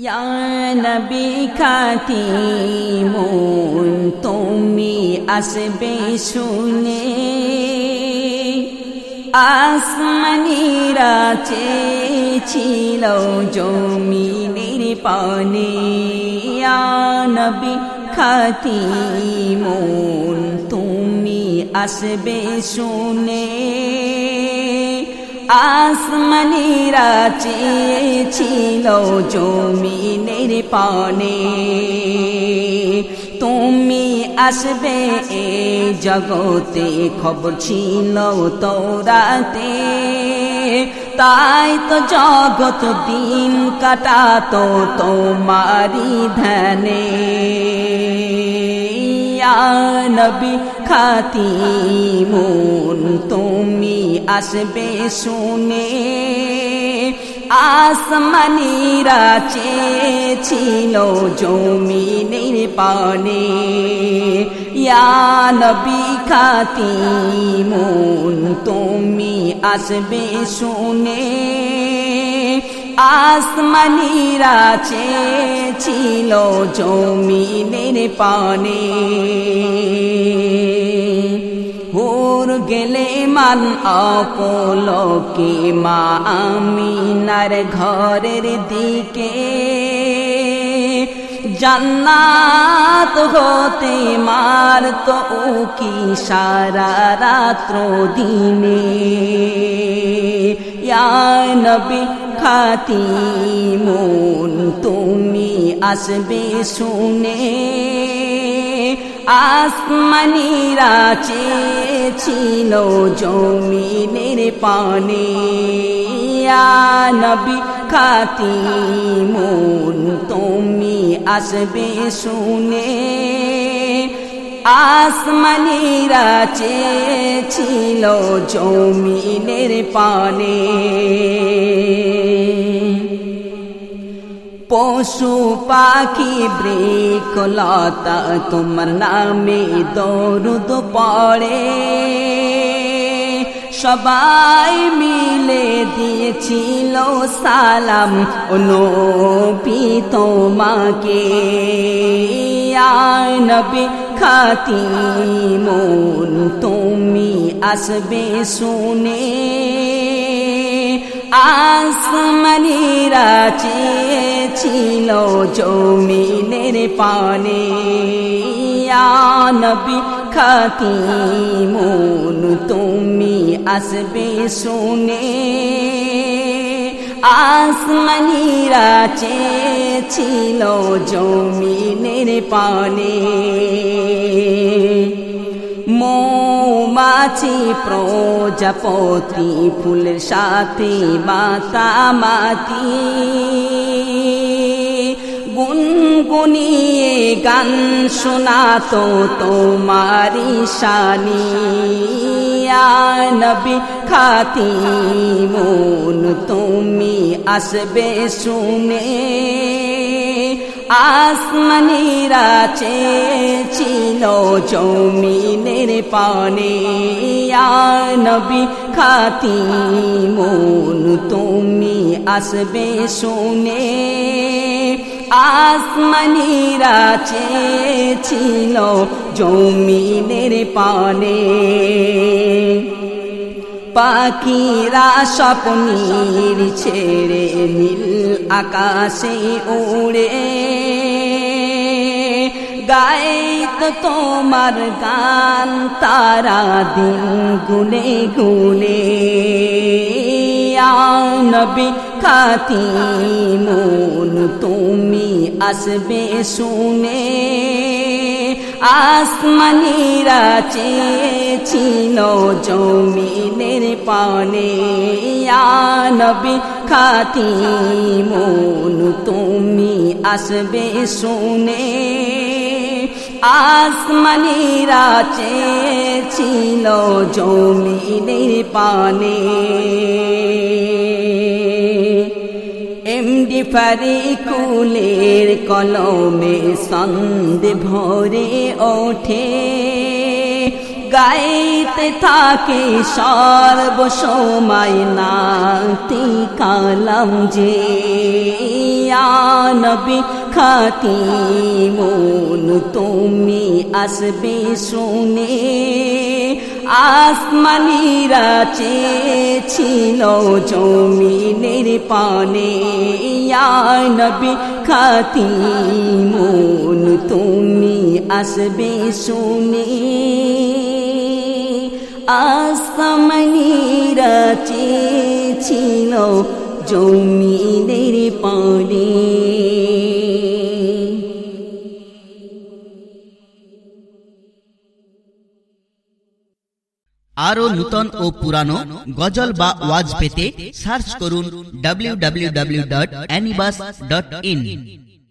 নবী খাতি মন তুমি আসবে শুনে আসমানিরা চেয়েছিল জমিনের পানে নবী খাতি মন তুমি আসবে শুনে আসমানিরা চেয়েছিল জমিনের পানে তুমি আসবে এ জগতে খবর ছিল তোরাতে তাই তো জগত দিন কাটাতো তোমারি ধ্যানে নবী খাতি মন তুমি আসবে শুনে আসমানিরা চেয়েছিল জমিনের পানে। নবী খাতি মন তুমি আসবে শুনে আসমানিরা চেয়েছিল জমিনের পানে। গেলে মান অপলকে মা আমিনার ঘরের দিকে। জান্নাত হতে মার তো কি সারা রাত্র দিনে। নবী খাতি মন তুমি আসবে শুনে। আসমানিরা চেয়েছিল জমিনের পানে। নবী খাতি মন তুমি আসবে শুনে। আসমানিরা চেয়েছিল জমিনের পানে। পশু পাখি বৃকলতা তোমার নামে দৌড় পড়ে। সবাই মিলে দিয়েছিল সালাম নবী তোমাকে। নবী খাতি মন তুমি আসবে শুনে। আসমানিরা চেয়েছিল জমিনের পানে। নবী খাতি মন তুমি আসবে শুনে। আসমানিরা চেয়েছিল জমিনের পানে। মৌমাছি প্রজাপতি ফুলের সাথে মাতামাতি গুনগুনিয়ে গান শোনাতো তোমারি শানি নবী খাতি মন তুমি আসবে শুনে। আসমানিরা চেয়েছিল জমিনের পানে। নবী খাতি মন তুমি আসবে শুনে। আসমানিরা চেয়েছিল জমিনের পানে। পাখিরা স্বপ্নীর ছেড়ে নীল আকাশে উড়ে। গাইত তোমার গান, তারা দিন গুনে গুনে। নবী খাতি মন তুমি আসবে শুনে। আসমানিরা চেয়েছিল জমিনের পানে। নবী খাতি মন তুমি আসবে শুনে। আসমানিরা চেয়েছিল জমিনের পানে। ফারিকুলের কলমে সন্দে ভরে ওঠে। গাইতে থাকে সর্বসময় নাতি কালাম যে। নবী খাতি মন, তুমি আসবে শুনে। আসমানিরা চেয়েছিল জমিনের পানে। নবী খাতি মন তুমি আসবে শুনে। আসমানিরা চেয়েছিল জমিনের পানে। আরও নূতন ও পুরানো গজল বা ওয়াজ পেতে সার্চ করুন W W W dot anybus dot in